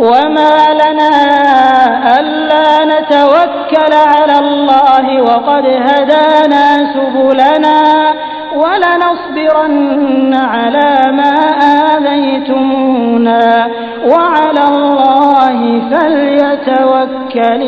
وما لنا ألا نتوكل على الله وقد هدانا سبلنا ولنصبرن على ما آذيتمونا وعلى الله فليتوكل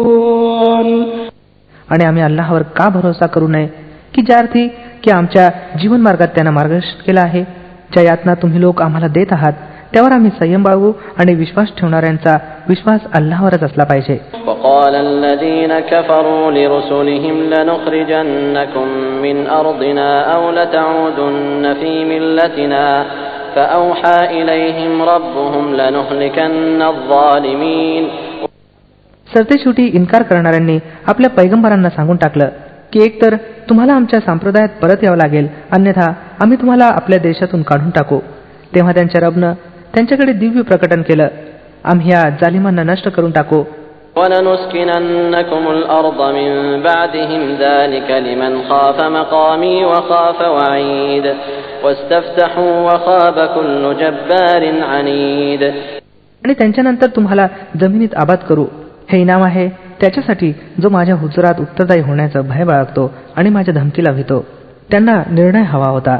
المتوكلون आणि आम्ही अल्लाहवर का भरोसा करू नये की ज्या अर्थी की आमच्या जीवन मार्गात त्यांना मार्गदर्शन केला आहे ज्या यातना तुम्ही लोक आम्हाला देत आहात त्यावर आम्ही संयम बाळगू आणि विश्वास ठेवणाऱ्यांचा विश्वास अल्लावरच असला पाहिजे. सरतेशेवटी इन्कार करणाऱ्यांनी आपल्या पैगंबरांना सांगून टाकलं की एकतर तुम्हाला आमच्या संप्रदायात परत यावं लागेल अन्यथा आम्ही तुम्हाला आपल्या देशातून काढून टाकू. तेव्हा त्यांच्या रबनं त्यांच्याकडे दिव्य प्रकटन केलं. आम्ही या जालिमांना नष्ट करून टाकू. आणि त्यांच्यानंतर तुम्हाला जमिनीत आबाद करू. हे इनाम आहे. त्याच्यासाठी जो माझ्या हुजुरात उत्तरदायी होण्याचा भय बाळगतो आणि माझ्या धमकीला भेतो. त्यांना निर्णय हवा होता.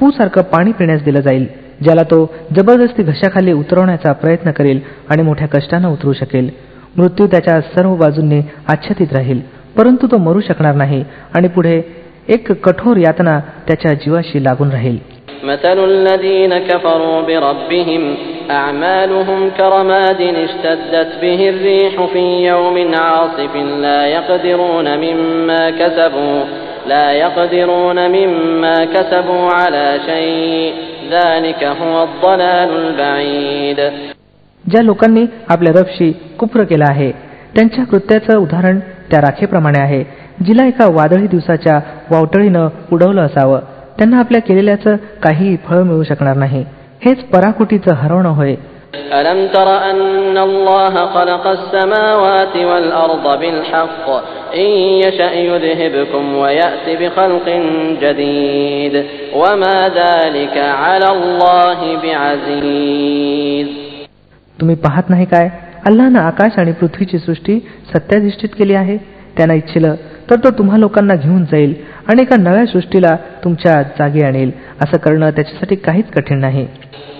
पूसारखं पाणी पिण्यास दिलं जाईल ज्याला तो जबरदस्ती घशाखाली उतरवण्याचा प्रयत्न करेल आणि मोठ्या कष्टानं उतरू शकेल मृत्यू त्याच्या सर्व बाजूंनी आच्छादित राहील परंतु तो मरू शकणार नाही आणि पुढे एक कठोर यातना त्याच्या जीवाशी लागून राहील مثل الذين كفروا بربهم أعمالهم كرماد اشتدت به الريح في يوم عاصف لا يقدرون مما كسبوا لا يقدرون مما كسبوا على شيء ذلك هو الضلال البعيد ज्या लोकांनी आपल्या रबशी कुप्र केला आहे त्यांच्या कृत्याचं उदाहरण त्या राखेप्रमाणे आहे जिला एका वादळी दिवसाच्या वावटळीनं उडवलं असावं त्यांना आपल्या केलेल्याचं काहीही फळ मिळू शकणार नाही हेच पराकुटीचं हरवणं होय ألم تر أن الله خلق السماوات والأرض بالحق إن يشأ يذهبكم ويأت بخلق جديد وما ذلك على الله بعزيز तुम्ही पाहत नाही काय अल्लानं आकाश आणि पृथ्वीची सृष्टी सत्याधिष्ठित केली आहे त्यांना इच्छिलं तर तो तुम्हा लोकांना घेऊन जाईल आणि एका नव्या सृष्टीला तुमच्या जागी आणेल असं करणं त्याच्यासाठी काहीच कठीण नाही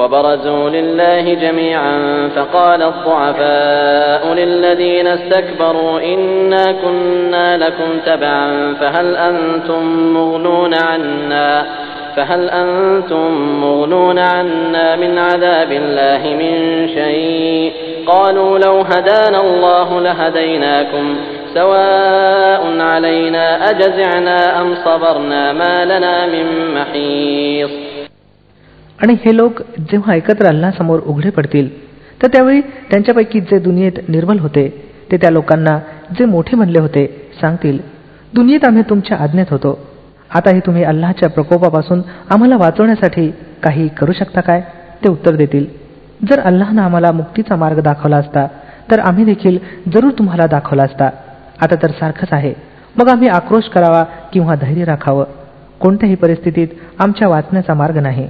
وبرزوا لله جميعا فقال الضعفاء للذين استكبروا إنا كنا لكم تبعا فهل أنتم مغنون عنا فهل أنتم مغنون عنا من عذاب الله من شيء قالوا لو هدانا الله لهديناكم سواء علينا أجزعنا أم صبرنا ما لنا من محيص आणि हे लोक जेव्हा एकत्र अल्लासमोर उघडे पडतील तर त्यावेळी त्यांच्यापैकी जे दुनियेत निर्बल होते ते त्या लोकांना जे मोठे म्हणले होते सांगतील दुनियेत आम्ही तुमच्या आज्ञेत होतो आताही तुम्ही अल्लाच्या प्रकोपापासून आम्हाला वाचवण्यासाठी काही करू शकता काय ते उत्तर देतील जर अल्लानं आम्हाला मुक्तीचा मार्ग दाखवला असता तर आम्ही देखील जरूर तुम्हाला दाखवला असता आता तर सारखंच आहे. मग आम्ही आक्रोश करावा किंवा धैर्य राखावं. कोणत्याही परिस्थितीत आमच्या वाचण्याचा मार्ग नाही.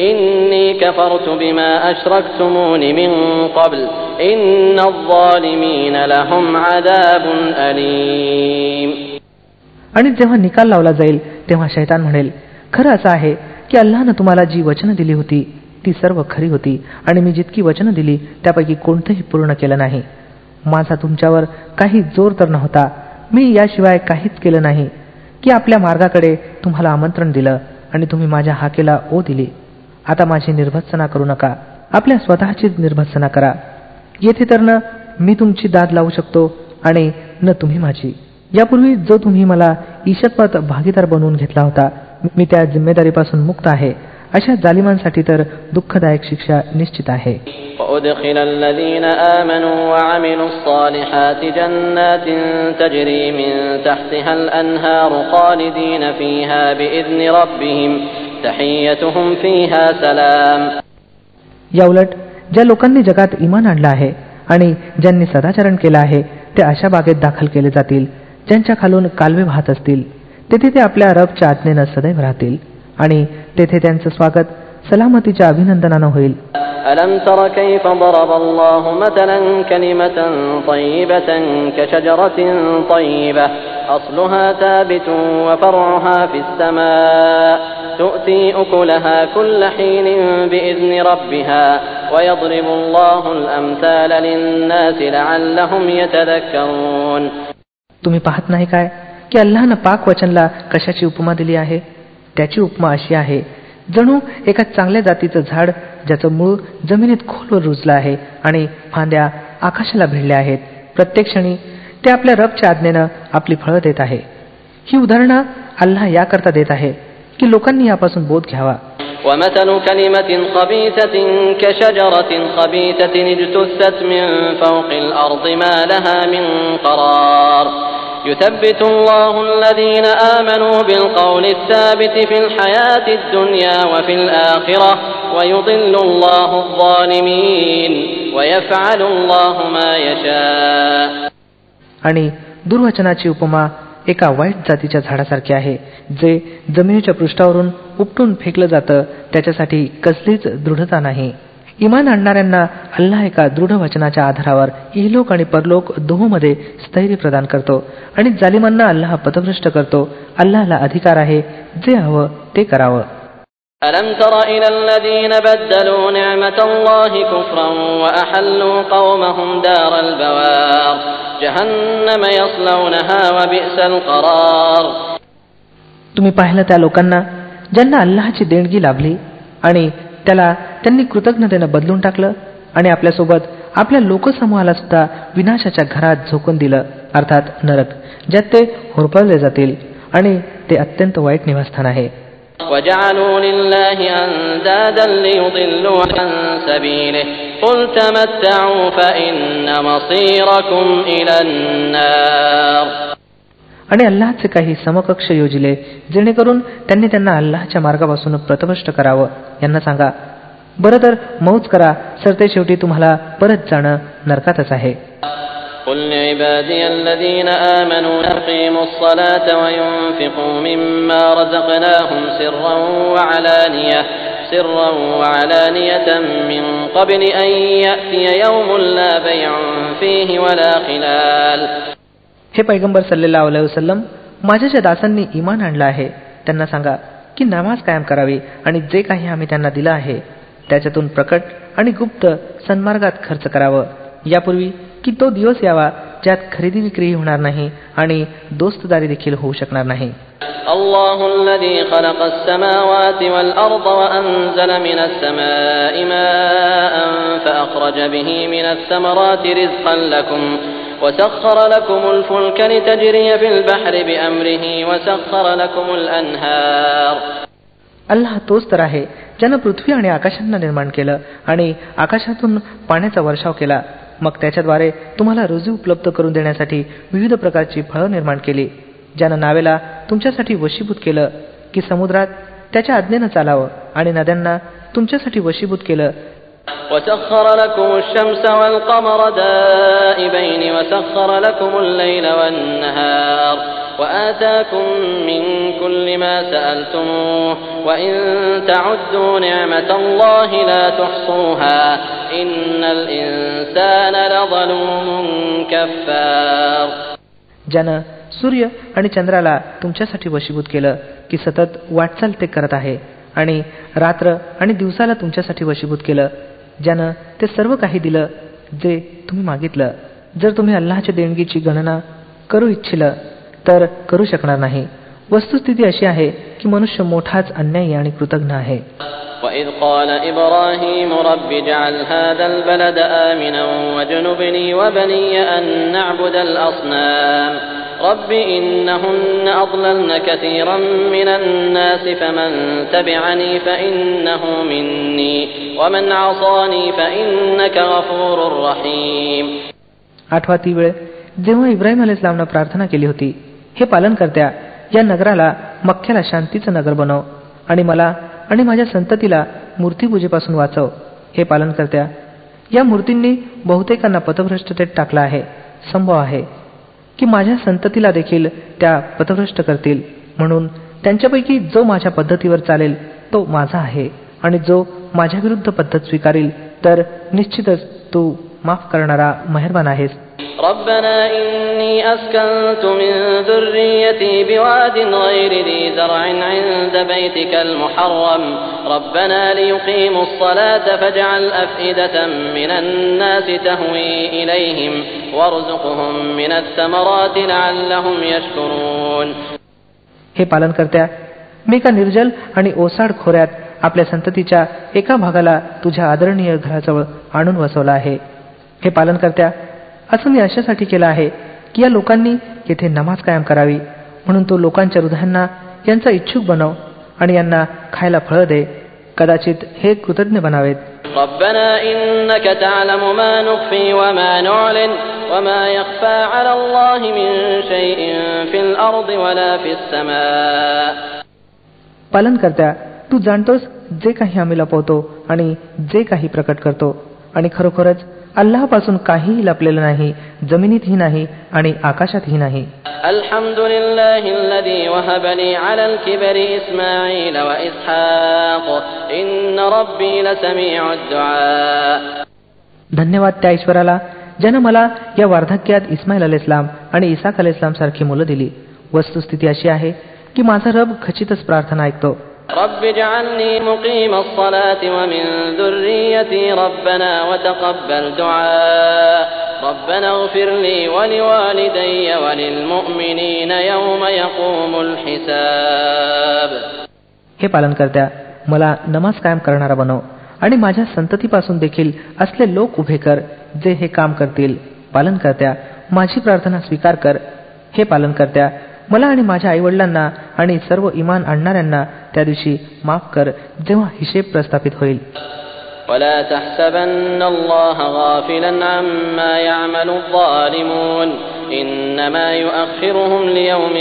إني كفرت بما أشركتمون من قبل إن الظالمين لهم عذاب أليم आणि जेव्हा निकाल लावला जाईल तेव्हा शैतान म्हणेल खरं असं आहे की अल्लानं तुम्हाला जी वचनं दिली होती ती सर्व खरी होती आणि मी जितकी वचनं दिली त्यापैकी कोणतंही पूर्ण केलं नाही माझा तुमच्यावर काही जोर तर नव्हता मी याशिवाय काहीच केलं नाही की आपल्या मार्गाकडे तुम्हाला आमंत्रण दिलं आणि तुम्ही माझ्या हाकेला ओ दिली आता माझी निर्भत्सना करू नका आपल्या स्वतःचीच निर्भत्सना करा येथे तर न मी तुमची दाद लावू शकतो आणि न तुम्ही माझी यापूर्वी जो तुम्ही मला ईशत्वात भागीदार बनवून घेतला होता मी त्या जिम्मेदारीपासून मुक्त आहे अशा जालिमांसाठी तर दुःखदायक शिक्षा निश्चित आहे وأدخل الذين آمنوا وعملوا الصالحات جنات تجري من تحتها الأنهار خالدين فيها بإذن ربهم تحيتهم فيها سلام या उलट ज्या लोकांनी जगात इमान आणलं आहे आणि ज्यांनी सदाचरण केलं आहे ते अशा बागेत दाखल केले जातील ज्यांच्या खालून कालवे वाहत असतील तेथे ते आपल्या रबच्या आज्ञेनं सदैव राहतील आणि तेथे त्यांचं स्वागत सलामतीच्या अभिनंदनानं होईल ألم تر كيف ضرب الله مثلا كلمة طيبة كشجرة طيبة أصلها ثابت وفرعها في السماء تؤتي أكلها كل حين بإذن ربها ويضرب الله الأمثال للناس لعلهم يتذكرون तुम्ही पाहत नाही काय की अल्लानं पाक वचनला कशाची उपमा दिली आहे त्याची उपमा अशी आहे जणू एका चांगल्या जातीचं झाड ज्याचं मूळ जमिनीत खोलवर रुजलं आहे आणि फांद्या आकाशाला भिडल्या आहेत प्रत्येक क्षणी ते आपल्या रबच्या आज्ञेनं आपली फळं देत आहे ही उदाहरणं अल्लाह याकरता देत आहे की लोकांनी यापासून बोध घ्यावा ومثل كلمة خبيثة كشجرة خبيثة اجتثت من فوق الأرض ما لها من قرار يثبت الله الذين آمنوا بالقول الثابت في الحياة الدنيا وفي الآخرة ويضل الله الظالمين ويفعل الله ما يشاء आणि दुर्वचनाची उपमा एका वाईट जातीच्या झाडासारखे आहे जे जमिनीच्या पृष्ठावरून उपटून फेकलं जातं त्याच्यासाठी कसलीच दृढता नाही. इमान आणणाऱ्यांना अल्लाह एका दृढ वचनाच्या आधारावर इहलोक आणि परलोक दोहोमध्ये स्थैर्य प्रदान करतो आणि जालिमांना अल्लाह पथभ्रष्ट करतो अल्लाहला अधिकार आहे जे हवं ते करावं. ألم تر إلى الذين بدلوا نعمة الله كفرا وأحلوا قومهم دار البوار جهنم يصلونها وبئس القرار तुम्ही पाहिलं त्या लोकांना ज्यांना अल्लाहची देणगी लाभली आणि त्याला त्यांनी कृतज्ञतेनं बदलून टाकलं आणि आपल्यासोबत आपल्या लोकसमूहाला सुद्धा विनाशाच्या घरात झोकून दिलं अर्थात नरक ज्यात ते होरपळले जातील आणि ते अत्यंत वाईट निवासस्थान आहे وجعلوا لله أندادا ليضلوا عن سبيله قل تمتعوا فإن مصيركم إلى النار आणि अल्लाहचे काही समकक्ष योजिले जेणेकरून त्यांनी त्यांना अल्लाहच्या मार्गापासून प्रतभष्ट करावं यांना सांगा बरं तर मौज करा सरते शेवटी तुम्हाला परत जाणं नरकातच आहे قل لعبادي الذين آمنوا يقيموا الصلاة وينفقوا مما رزقناهم سرا وعلانية سرا وعلانية من قبل أن يأتي يوم لا بيع فيه ولا خلال हे पैगंबर सल्लेला वसलम माझ्या ज्या दासांनी इमान आणलं आहे त्यांना सांगा की नमाज कायम करावी आणि जे काही आम्ही त्यांना दिलं आहे त्याच्यातून प्रकट आणि गुप्त सन्मार्गात खर्च करावं यापूर्वी की तो दिवस यावा ज्यात खरेदी विक्री होणार नाही आणि दोस्तदारी देखील होऊ शकणार नाही الله الذي خلق السماوات والأرض وأنزل من السماء ماء فأخرج به من الثمرات رزقا لكم وسخر لكم الفلك لتجري في البحر بأمره وسخر لكم الأنهار अल्लाह तोच तर आहे ज्यानं पृथ्वी आणि आकाशांना निर्माण केलं आणि आकाशातून पाण्याचा वर्षाव केला मग त्याच्याद्वारे तुम्हाला रोजी उपलब्ध करून देण्यासाठी विविध प्रकारची फळं निर्माण केली ज्यानं नावेला तुमच्यासाठी वशीभूत केलं की समुद्रात त्याच्या आज्ञेनं चालावं आणि नद्यांना तुमच्यासाठी वशीभूत केलं وسخر لكم الشمس والقمر دائبين وسخر لكم الليل والنهار وآتاكم من كل ما سألتموه وإن تعدوا نعمة الله لا تحصوها ज्यानं सूर्य आणि चंद्राला तुमच्यासाठी वशीभूत केलं की सतत वाटचाल ते करत आहे आणि रात्र आणि दिवसाला तुमच्यासाठी वशीभूत केलं ज्यानं ते सर्व काही दिलं जे तुम्ही मागितलं. जर तुम्ही अल्लाहच्या देणगीची गणना करू इच्छिल तर करू शकणार नाही. वस्तुस्थिती अशी आहे की मनुष्य मोठाच अन्यायी आणि कृतज्ञ आहे. وإذ قال إبراهيم رب اجعل هذا البلد آمنا واجنبني وبني أن نعبد الأصنام رب إنهن أضللن كثيرا من الناس فمن تبعني فإنه مني ومن عصاني فإنك غفور رحيم आठवा ती वेळ जेव्हा इब्राहिम अल इस्लामनं प्रार्थना केली होती हे पालन करत्या या नगराला मख्याला शांतीचं नगर बनव आणि मला आणि माझ्या संततीला मूर्तीपूजेपासून वाचव हे पालन करत्या. या मूर्तींनी बहुतेकांना पथभ्रष्टतेत टाकला आहे संभव आहे की माझ्या संततीला देखील त्या पथभ्रष्ट करतील. म्हणून त्यांच्यापैकी जो माझ्या पद्धतीवर चालेल तो माझा आहे. आणि जो माझ्या विरुद्ध पद्धत स्वीकारेल तर निश्चितच तू माफ करणारा मेहरबान आहेस ربنا إني أسكنت من ذريتي بواد غير ذي زرع عند بيتك المحرم ربنا ليقيموا الصلاة فاجعل أفئدة من الناس تهوي إليهم وارزقهم من الثمرات لعلهم يشكرون हे पालन करत्या मी एका निर्जल आणि ओसाड खोऱ्यात आपल्या संततीच्या एका भागाला तुझ्या आदरणीय घराजवळ आणून वसवला आहे हे पालन करत्या असं मी अशासाठी केलं आहे की या लोकांनी येथे नमाज कायम करावी. म्हणून तो लोकांच्या हृदयांना यांचा इच्छुक बनव आणि यांना खायला फळं दे. कदाचित हे कृतज्ञ बनावेत. पालन करत्या तू जाणतोस जे काही आम्ही लपवतो आणि जे काही प्रकट करतो. आणि खरोखरच अल्लाहपासून काहीही लपलेलं नाही जमिनीतही नाही आणि आकाशातही नाही. धन्यवाद त्या ईश्वराला ज्यानं मला या वार्धक्यात इस्माईल अल इस्लाम आणि इसाक अल इस्लाम सारखी मुलं दिली. वस्तुस्थिती अशी आहे की माझा रब खचितच प्रार्थना ऐकतो. رب اجعلني مقيم الصلاة ومن ذريتي ربنا وتقبل دعاء ربنا اغفر لي ولوالدي وللمؤمنين يوم يقوم الحساب हे पालन करत्या मला नमाज कायम करणारा बनव आणि माझ्या संततीपासून देखील असले लोक उभे कर जे हे काम करतील पालन करत्या माझी प्रार्थना स्वीकार कर हे पालन करत्या मला आणि माझ्या आईवडिलांना आणि सर्व इमान आणणाऱ्यांना त्या दिवशी माफ कर जेव्हा हिशेब प्रस्थापित होईल ولا تحسبن الله غافلا عما يعمل الظالمون إنما يؤخرهم ليوم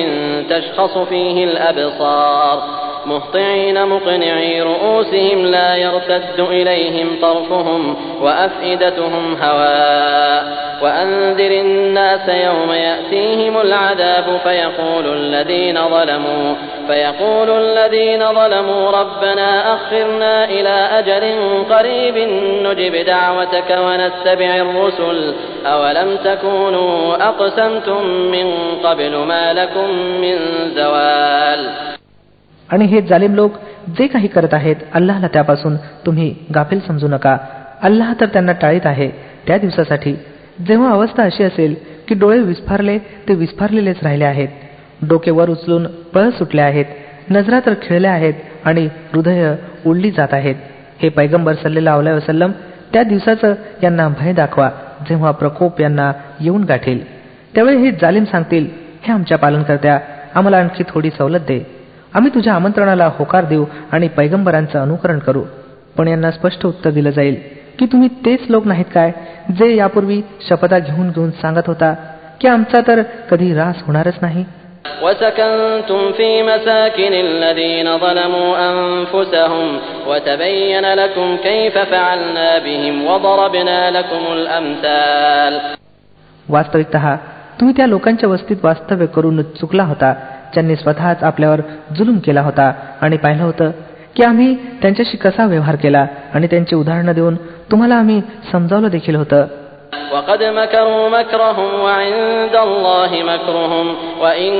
تشخص فيه الأبصار مهطعين مقنعي رؤوسهم لا يرتد إليهم طرفهم وأفئدتهم هواء وأنذر الناس يوم يأتيهم العذاب فيقول الذين ظلموا فيقول الذين ظلموا ربنا أخرنا إلى أجل قريب نجب دعوتك ونتبع الرسل أولم تكونوا أقسمتم من قبل ما لكم من زوال आणि हे जालिम लोक जे काही करत आहेत अल्लाहला त्यापासून तुम्ही गाफील समजू नका अल्लाह तर त्यांना टाळीत आहे त्या दिवसासाठी जेव्हा अवस्था अशी असेल की डोळे विस्फारले ते विस्फारलेलेच राहिले आहेत. डोके वर उचलून पळ सुटले आहेत. नजरा तर खिळल्या आहेत आणि हृदय उडली जात आहेत. हे पैगंबर सल्लेला अवलाय वसल्लम त्या दिवसाचं यांना भय दाखवा जेव्हा प्रकोप यांना येऊन गाठेल. त्यावेळी हे जालिम सांगतील हे आमच्या पालनकर्त्या आम्हाला आणखी थोडी सवलत दे. आम्ही तुझ्या आमंत्रणाला होकार देऊ आणि पैगंबरांचं अनुकरण करू. पण यांना स्पष्ट उत्तर दिलं जाईल की तुम्ही तेच लोक नाहीत काय जे यापूर्वी शपथा घेऊन घेऊन सांगत होता की आमचा तर कधी रास होणारच नाही وسكنتم في مساكن الذين ظلموا أنفسهم وتبين لكم كيف فعلنا بهم وضربنا لكم الأمثال वास्तविकत तुम्ही त्या लोकांच्या वस्तीत वास्तव्य करून चुकला होता ज्यांनी स्वतःच आपल्यावर जुलूम केला होता आणि पाहिलं होतं की आम्ही त्यांच्याशी कसा व्यवहार केला आणि त्यांची उदाहरणं देऊन तुम्हाला आम्ही समजावलं देखील होतं وقد مكروا مكرهم وعند الله مكرهم وإن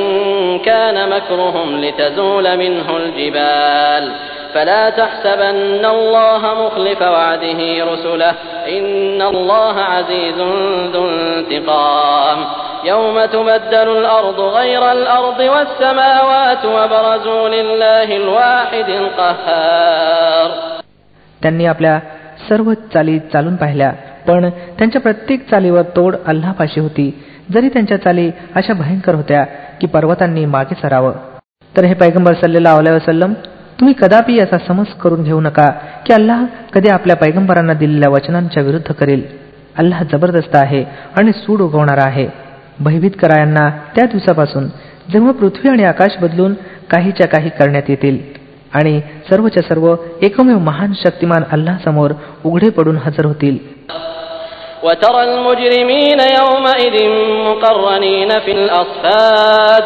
كان مكرهم لتزول منه الجبال فلا تحسبن الله مخلف وعده رسله إن الله عزيز ذو انتقام يوم تبدل الأرض غير الأرض والسماوات وبرزوا لله الواحد القهار त्यांनी आपल्या सर्व चाली चालून पाहिल्या पण त्यांच्या प्रत्येक चालीवर तोड अल्लापाशी होती जरी त्यांच्या चाली अशा भयंकर होत्या की पर्वतांनी मागे सरावं तर हे पैगंबर सल्लेला वसलम तुम्ही कदापि असा समज करून घेऊ नका की अल्लाह कधी आपल्या पैगंबरांना दिलेल्या वचनांच्या विरुद्ध करेल अल्लाह जबरदस्त आहे आणि सूड उगवणारा आहे भयभीत करा यांना त्या दिवसापासून जेव्हा पृथ्वी आणि आकाश बदलून काहीच्या काही करण्यात येतील आणि सर्वच्या सर्व एकमेव महान शक्तिमान अल्लाह समोर उघडे पडून हजर होतील وترى المجرمين يومئذ مقرنين في الأصفاد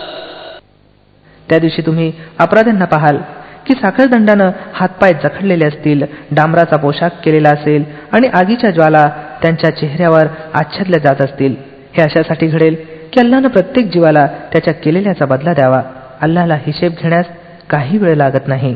त्या दिवशी तुम्ही अपराध्यांना पाहाल की साखळदंडानं हातपाय जखडलेले असतील डांबराचा पोशाख केलेला असेल आणि आगीच्या ज्वाला त्यांच्या चेहऱ्यावर आच्छादल्या जात असतील. हे अशासाठी घडेल की अल्लानं प्रत्येक जीवाला त्याच्या केलेल्याचा बदला द्यावा. अल्लाला हिशेब घेण्यास काही वेळ लागत नाही.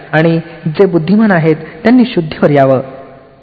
आणि जे बुद्धिमान आहेत त्यांनी शुद्धीवर यावं.